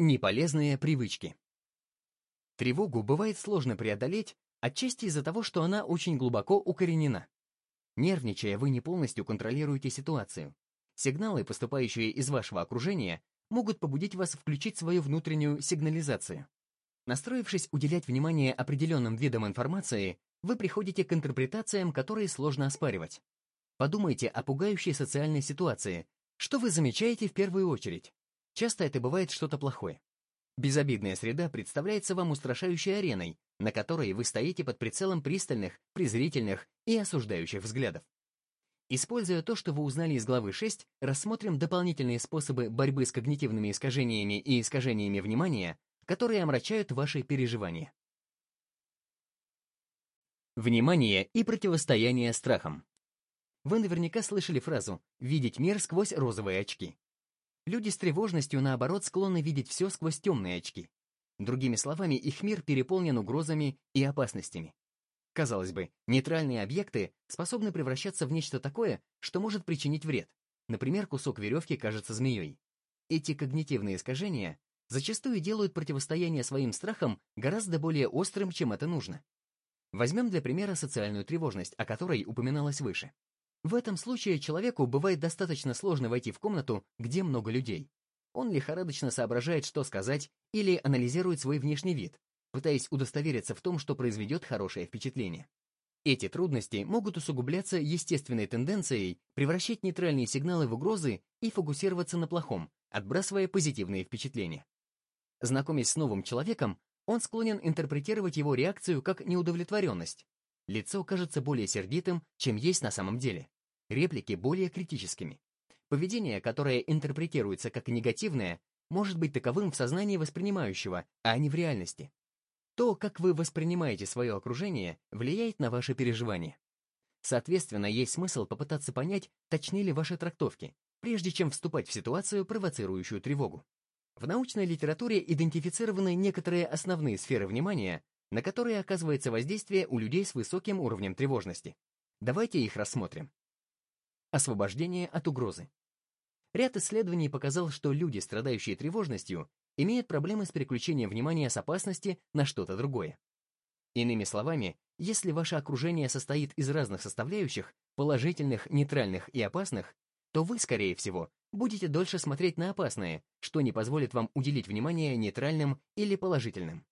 Неполезные привычки. Тревогу бывает сложно преодолеть, отчасти из-за того, что она очень глубоко укоренена. Нервничая, вы не полностью контролируете ситуацию. Сигналы, поступающие из вашего окружения, могут побудить вас включить свою внутреннюю сигнализацию. Настроившись уделять внимание определенным видам информации, вы приходите к интерпретациям, которые сложно оспаривать. Подумайте о пугающей социальной ситуации. Что вы замечаете в первую очередь? Часто это бывает что-то плохое. Безобидная среда представляется вам устрашающей ареной, на которой вы стоите под прицелом пристальных, презрительных и осуждающих взглядов. Используя то, что вы узнали из главы 6, рассмотрим дополнительные способы борьбы с когнитивными искажениями и искажениями внимания, которые омрачают ваши переживания. Внимание и противостояние страхам. Вы наверняка слышали фразу «видеть мир сквозь розовые очки». Люди с тревожностью, наоборот, склонны видеть все сквозь темные очки. Другими словами, их мир переполнен угрозами и опасностями. Казалось бы, нейтральные объекты способны превращаться в нечто такое, что может причинить вред. Например, кусок веревки кажется змеей. Эти когнитивные искажения зачастую делают противостояние своим страхам гораздо более острым, чем это нужно. Возьмем для примера социальную тревожность, о которой упоминалось выше. В этом случае человеку бывает достаточно сложно войти в комнату, где много людей. Он лихорадочно соображает, что сказать, или анализирует свой внешний вид, пытаясь удостовериться в том, что произведет хорошее впечатление. Эти трудности могут усугубляться естественной тенденцией превращать нейтральные сигналы в угрозы и фокусироваться на плохом, отбрасывая позитивные впечатления. Знакомясь с новым человеком, он склонен интерпретировать его реакцию как неудовлетворенность, Лицо кажется более сердитым, чем есть на самом деле. Реплики более критическими. Поведение, которое интерпретируется как негативное, может быть таковым в сознании воспринимающего, а не в реальности. То, как вы воспринимаете свое окружение, влияет на ваши переживания. Соответственно, есть смысл попытаться понять, точны ли ваши трактовки, прежде чем вступать в ситуацию, провоцирующую тревогу. В научной литературе идентифицированы некоторые основные сферы внимания, на которые оказывается воздействие у людей с высоким уровнем тревожности. Давайте их рассмотрим. Освобождение от угрозы. Ряд исследований показал, что люди, страдающие тревожностью, имеют проблемы с переключением внимания с опасности на что-то другое. Иными словами, если ваше окружение состоит из разных составляющих, положительных, нейтральных и опасных, то вы, скорее всего, будете дольше смотреть на опасное, что не позволит вам уделить внимание нейтральным или положительным.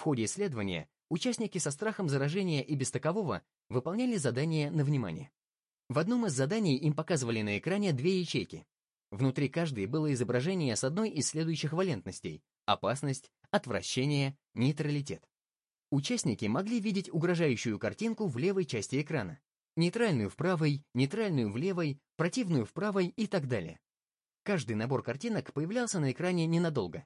В ходе исследования участники со страхом заражения и без такового выполняли задания на внимание. В одном из заданий им показывали на экране две ячейки. Внутри каждой было изображение с одной из следующих валентностей — опасность, отвращение, нейтралитет. Участники могли видеть угрожающую картинку в левой части экрана, нейтральную в правой, нейтральную в левой, противную в правой и так далее. Каждый набор картинок появлялся на экране ненадолго,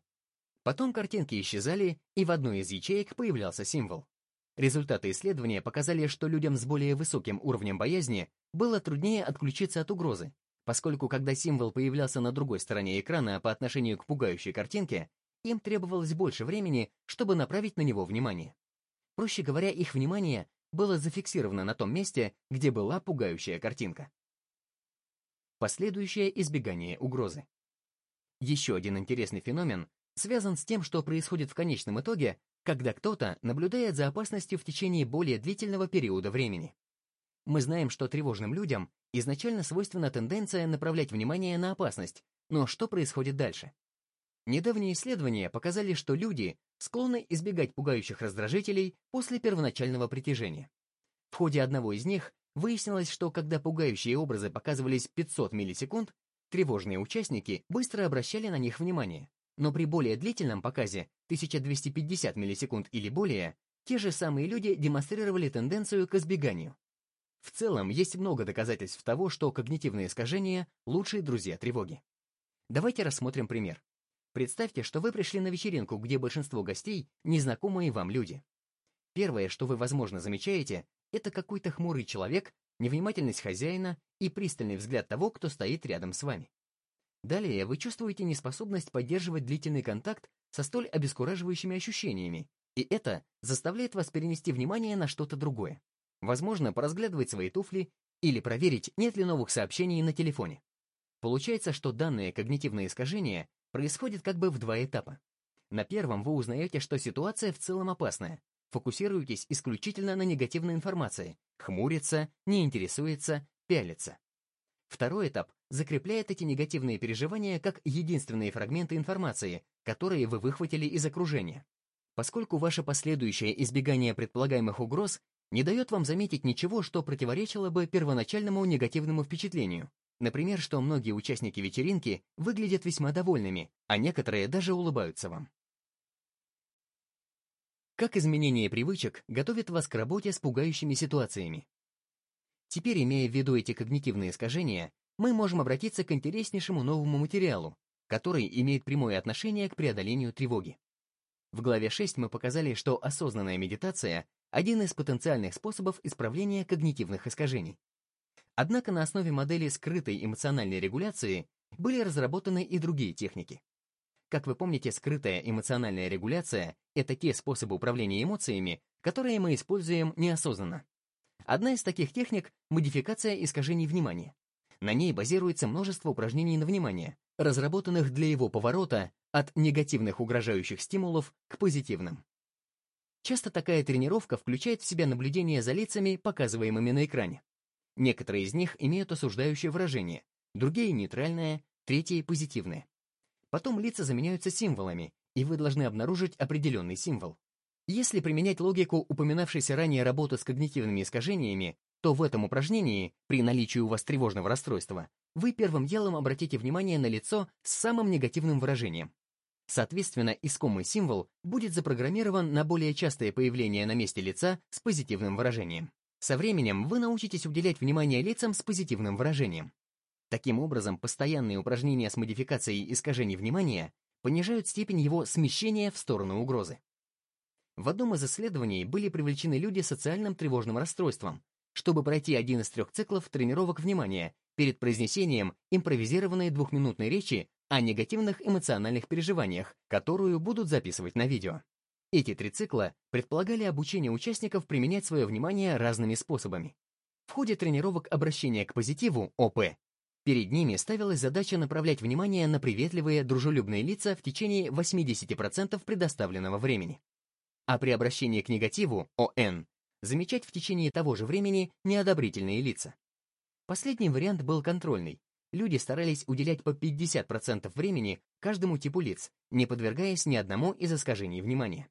Потом картинки исчезали, и в одной из ячеек появлялся символ. Результаты исследования показали, что людям с более высоким уровнем боязни было труднее отключиться от угрозы, поскольку когда символ появлялся на другой стороне экрана по отношению к пугающей картинке, им требовалось больше времени, чтобы направить на него внимание. Проще говоря, их внимание было зафиксировано на том месте, где была пугающая картинка. Последующее избегание угрозы. Еще один интересный феномен связан с тем, что происходит в конечном итоге, когда кто-то наблюдает за опасностью в течение более длительного периода времени. Мы знаем, что тревожным людям изначально свойственна тенденция направлять внимание на опасность, но что происходит дальше? Недавние исследования показали, что люди склонны избегать пугающих раздражителей после первоначального притяжения. В ходе одного из них выяснилось, что когда пугающие образы показывались 500 миллисекунд, тревожные участники быстро обращали на них внимание, но при более длительном показе, 1250 миллисекунд или более, те же самые люди демонстрировали тенденцию к избеганию. В целом, есть много доказательств того, что когнитивные искажения – лучшие друзья тревоги. Давайте рассмотрим пример. Представьте, что вы пришли на вечеринку, где большинство гостей – незнакомые вам люди. Первое, что вы, возможно, замечаете, это какой-то хмурый человек, невнимательность хозяина и пристальный взгляд того, кто стоит рядом с вами. Далее вы чувствуете неспособность поддерживать длительный контакт со столь обескураживающими ощущениями, и это заставляет вас перенести внимание на что-то другое. Возможно, поразглядывать свои туфли или проверить, нет ли новых сообщений на телефоне. Получается, что данное когнитивное искажение происходит как бы в два этапа. На первом вы узнаете, что ситуация в целом опасная. Фокусируетесь исключительно на негативной информации. Хмурится, не интересуется, пялится. Второй этап закрепляет эти негативные переживания как единственные фрагменты информации, которые вы выхватили из окружения. Поскольку ваше последующее избегание предполагаемых угроз не дает вам заметить ничего, что противоречило бы первоначальному негативному впечатлению. Например, что многие участники вечеринки выглядят весьма довольными, а некоторые даже улыбаются вам. Как изменение привычек готовит вас к работе с пугающими ситуациями? Теперь, имея в виду эти когнитивные искажения, мы можем обратиться к интереснейшему новому материалу, который имеет прямое отношение к преодолению тревоги. В главе 6 мы показали, что осознанная медитация – один из потенциальных способов исправления когнитивных искажений. Однако на основе модели скрытой эмоциональной регуляции были разработаны и другие техники. Как вы помните, скрытая эмоциональная регуляция — это те способы управления эмоциями, которые мы используем неосознанно. Одна из таких техник — модификация искажений внимания. На ней базируется множество упражнений на внимание, разработанных для его поворота от негативных угрожающих стимулов к позитивным. Часто такая тренировка включает в себя наблюдение за лицами, показываемыми на экране. Некоторые из них имеют осуждающее выражение, другие — нейтральное, третьи — позитивное. Потом лица заменяются символами, и вы должны обнаружить определенный символ. Если применять логику упоминавшейся ранее работы с когнитивными искажениями, то в этом упражнении, при наличии у вас тревожного расстройства, вы первым делом обратите внимание на лицо с самым негативным выражением. Соответственно, искомый символ будет запрограммирован на более частое появление на месте лица с позитивным выражением. Со временем вы научитесь уделять внимание лицам с позитивным выражением. Таким образом, постоянные упражнения с модификацией искажений внимания понижают степень его смещения в сторону угрозы. В одном из исследований были привлечены люди с социальным тревожным расстройством, чтобы пройти один из трех циклов тренировок внимания перед произнесением импровизированной двухминутной речи о негативных эмоциональных переживаниях, которую будут записывать на видео. Эти три цикла предполагали обучение участников применять свое внимание разными способами. В ходе тренировок обращения к позитиву, ОП, перед ними ставилась задача направлять внимание на приветливые, дружелюбные лица в течение 80% предоставленного времени. А при обращении к негативу, ОН, замечать в течение того же времени неодобрительные лица. Последний вариант был контрольный. Люди старались уделять по 50% времени каждому типу лиц, не подвергаясь ни одному из искажений внимания.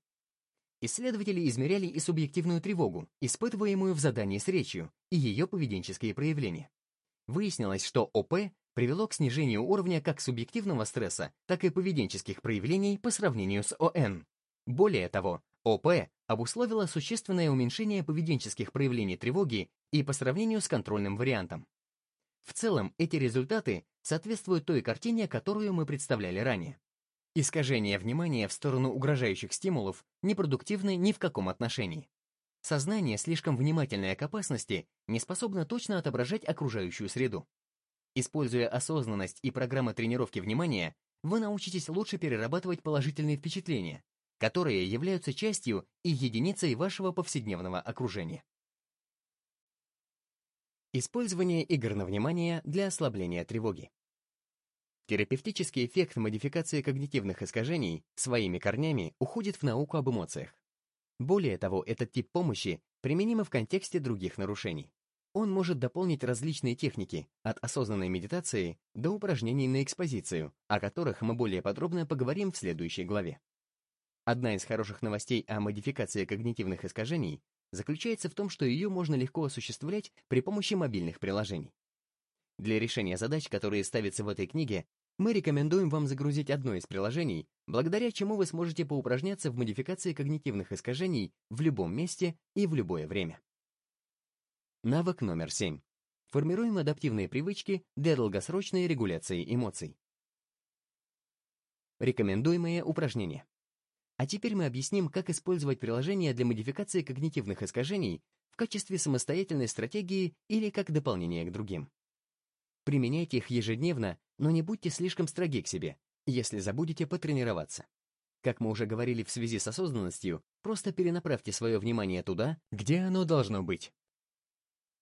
Исследователи измеряли и субъективную тревогу, испытываемую в задании с речью, и ее поведенческие проявления. Выяснилось, что ОП привело к снижению уровня как субъективного стресса, так и поведенческих проявлений по сравнению с ОН. Более того, ОП обусловило существенное уменьшение поведенческих проявлений тревоги и по сравнению с контрольным вариантом. В целом, эти результаты соответствуют той картине, которую мы представляли ранее. Искажение внимания в сторону угрожающих стимулов непродуктивны ни в каком отношении. Сознание, слишком внимательное к опасности, не способно точно отображать окружающую среду. Используя осознанность и программы тренировки внимания, вы научитесь лучше перерабатывать положительные впечатления, которые являются частью и единицей вашего повседневного окружения. Использование игр на внимание для ослабления тревоги. Терапевтический эффект модификации когнитивных искажений своими корнями уходит в науку об эмоциях. Более того, этот тип помощи применим в контексте других нарушений. Он может дополнить различные техники, от осознанной медитации до упражнений на экспозицию, о которых мы более подробно поговорим в следующей главе. Одна из хороших новостей о модификации когнитивных искажений заключается в том, что ее можно легко осуществлять при помощи мобильных приложений. Для решения задач, которые ставятся в этой книге, мы рекомендуем вам загрузить одно из приложений, благодаря чему вы сможете поупражняться в модификации когнитивных искажений в любом месте и в любое время. Навык номер 7. Формируем адаптивные привычки для долгосрочной регуляции эмоций. Рекомендуемые упражнения. А теперь мы объясним, как использовать приложение для модификации когнитивных искажений в качестве самостоятельной стратегии или как дополнение к другим. Применяйте их ежедневно, но не будьте слишком строги к себе, если забудете потренироваться. Как мы уже говорили в связи с осознанностью, просто перенаправьте свое внимание туда, где оно должно быть.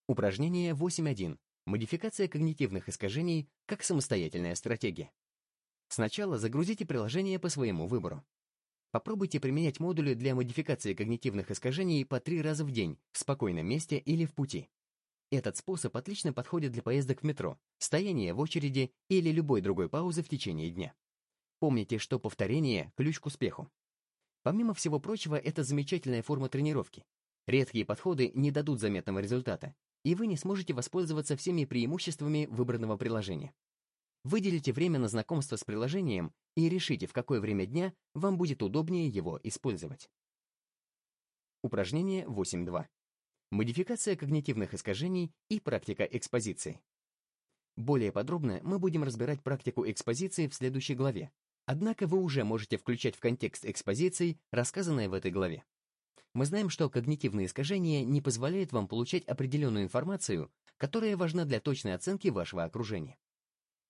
Упражнение 8.1. Модификация когнитивных искажений как самостоятельная стратегия. Сначала загрузите приложение по своему выбору. Попробуйте применять модули для модификации когнитивных искажений по три раза в день в спокойном месте или в пути. Этот способ отлично подходит для поездок в метро, стояния в очереди или любой другой паузы в течение дня. Помните, что повторение – ключ к успеху. Помимо всего прочего, это замечательная форма тренировки. Редкие подходы не дадут заметного результата, и вы не сможете воспользоваться всеми преимуществами выбранного приложения. Выделите время на знакомство с приложением и решите, в какое время дня вам будет удобнее его использовать. Упражнение 8.2. Модификация когнитивных искажений и практика экспозиции. Более подробно мы будем разбирать практику экспозиции в следующей главе, однако вы уже можете включать в контекст экспозиции, рассказанное в этой главе. Мы знаем, что когнитивные искажения не позволяют вам получать определенную информацию, которая важна для точной оценки вашего окружения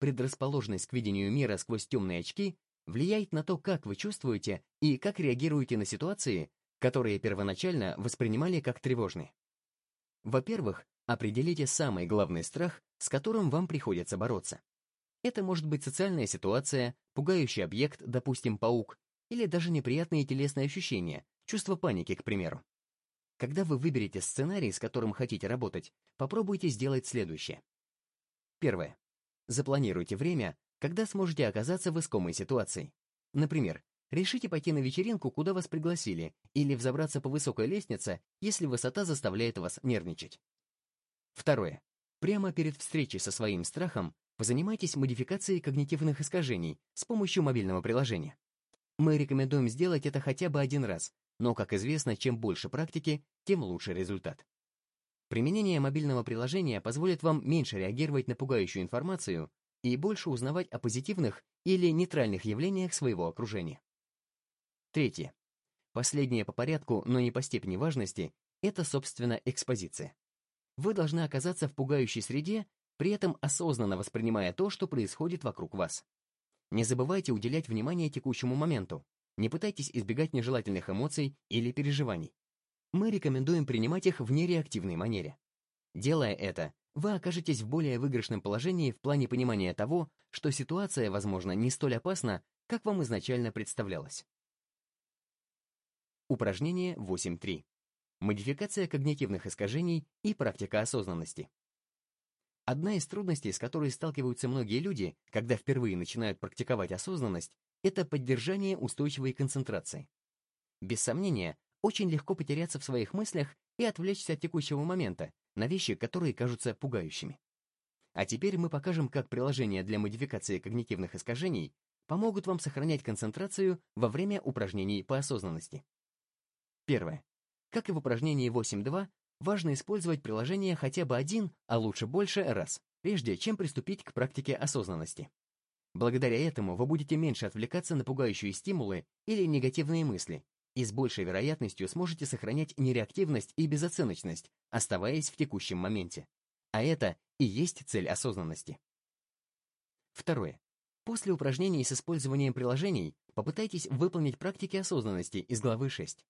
предрасположенность к видению мира сквозь темные очки влияет на то, как вы чувствуете и как реагируете на ситуации, которые первоначально воспринимали как тревожные. Во-первых, определите самый главный страх, с которым вам приходится бороться. Это может быть социальная ситуация, пугающий объект, допустим, паук, или даже неприятные телесные ощущения, чувство паники, к примеру. Когда вы выберете сценарий, с которым хотите работать, попробуйте сделать следующее. Первое. Запланируйте время, когда сможете оказаться в искомой ситуации. Например, решите пойти на вечеринку, куда вас пригласили, или взобраться по высокой лестнице, если высота заставляет вас нервничать. Второе. Прямо перед встречей со своим страхом позанимайтесь модификацией когнитивных искажений с помощью мобильного приложения. Мы рекомендуем сделать это хотя бы один раз, но, как известно, чем больше практики, тем лучше результат. Применение мобильного приложения позволит вам меньше реагировать на пугающую информацию и больше узнавать о позитивных или нейтральных явлениях своего окружения. Третье. Последнее по порядку, но не по степени важности, это, собственно, экспозиция. Вы должны оказаться в пугающей среде, при этом осознанно воспринимая то, что происходит вокруг вас. Не забывайте уделять внимание текущему моменту. Не пытайтесь избегать нежелательных эмоций или переживаний мы рекомендуем принимать их в нереактивной манере. Делая это, вы окажетесь в более выигрышном положении в плане понимания того, что ситуация, возможно, не столь опасна, как вам изначально представлялось. Упражнение 8.3. Модификация когнитивных искажений и практика осознанности. Одна из трудностей, с которой сталкиваются многие люди, когда впервые начинают практиковать осознанность, это поддержание устойчивой концентрации. Без сомнения, очень легко потеряться в своих мыслях и отвлечься от текущего момента на вещи, которые кажутся пугающими. А теперь мы покажем, как приложения для модификации когнитивных искажений помогут вам сохранять концентрацию во время упражнений по осознанности. Первое. Как и в упражнении 8.2, важно использовать приложение хотя бы один, а лучше больше раз, прежде чем приступить к практике осознанности. Благодаря этому вы будете меньше отвлекаться на пугающие стимулы или негативные мысли и с большей вероятностью сможете сохранять нереактивность и безоценочность, оставаясь в текущем моменте. А это и есть цель осознанности. Второе. После упражнений с использованием приложений попытайтесь выполнить практики осознанности из главы 6.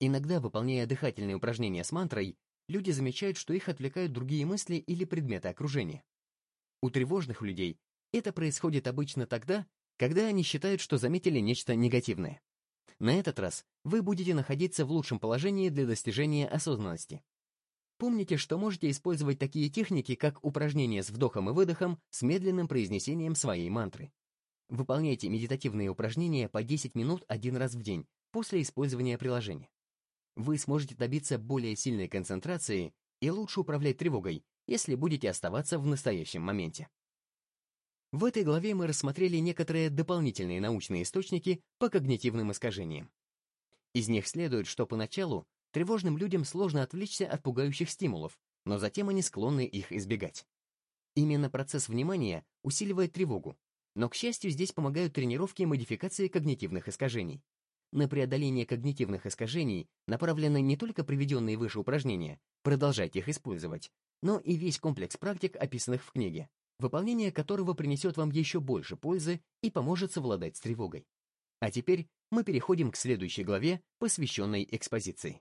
Иногда, выполняя дыхательные упражнения с мантрой, люди замечают, что их отвлекают другие мысли или предметы окружения. У тревожных людей это происходит обычно тогда, когда они считают, что заметили нечто негативное. На этот раз вы будете находиться в лучшем положении для достижения осознанности. Помните, что можете использовать такие техники, как упражнения с вдохом и выдохом с медленным произнесением своей мантры. Выполняйте медитативные упражнения по 10 минут один раз в день после использования приложения. Вы сможете добиться более сильной концентрации и лучше управлять тревогой, если будете оставаться в настоящем моменте. В этой главе мы рассмотрели некоторые дополнительные научные источники по когнитивным искажениям. Из них следует, что поначалу тревожным людям сложно отвлечься от пугающих стимулов, но затем они склонны их избегать. Именно процесс внимания усиливает тревогу, но, к счастью, здесь помогают тренировки и модификации когнитивных искажений. На преодоление когнитивных искажений направлены не только приведенные выше упражнения, продолжайте их использовать, но и весь комплекс практик, описанных в книге выполнение которого принесет вам еще больше пользы и поможет совладать с тревогой. А теперь мы переходим к следующей главе, посвященной экспозиции.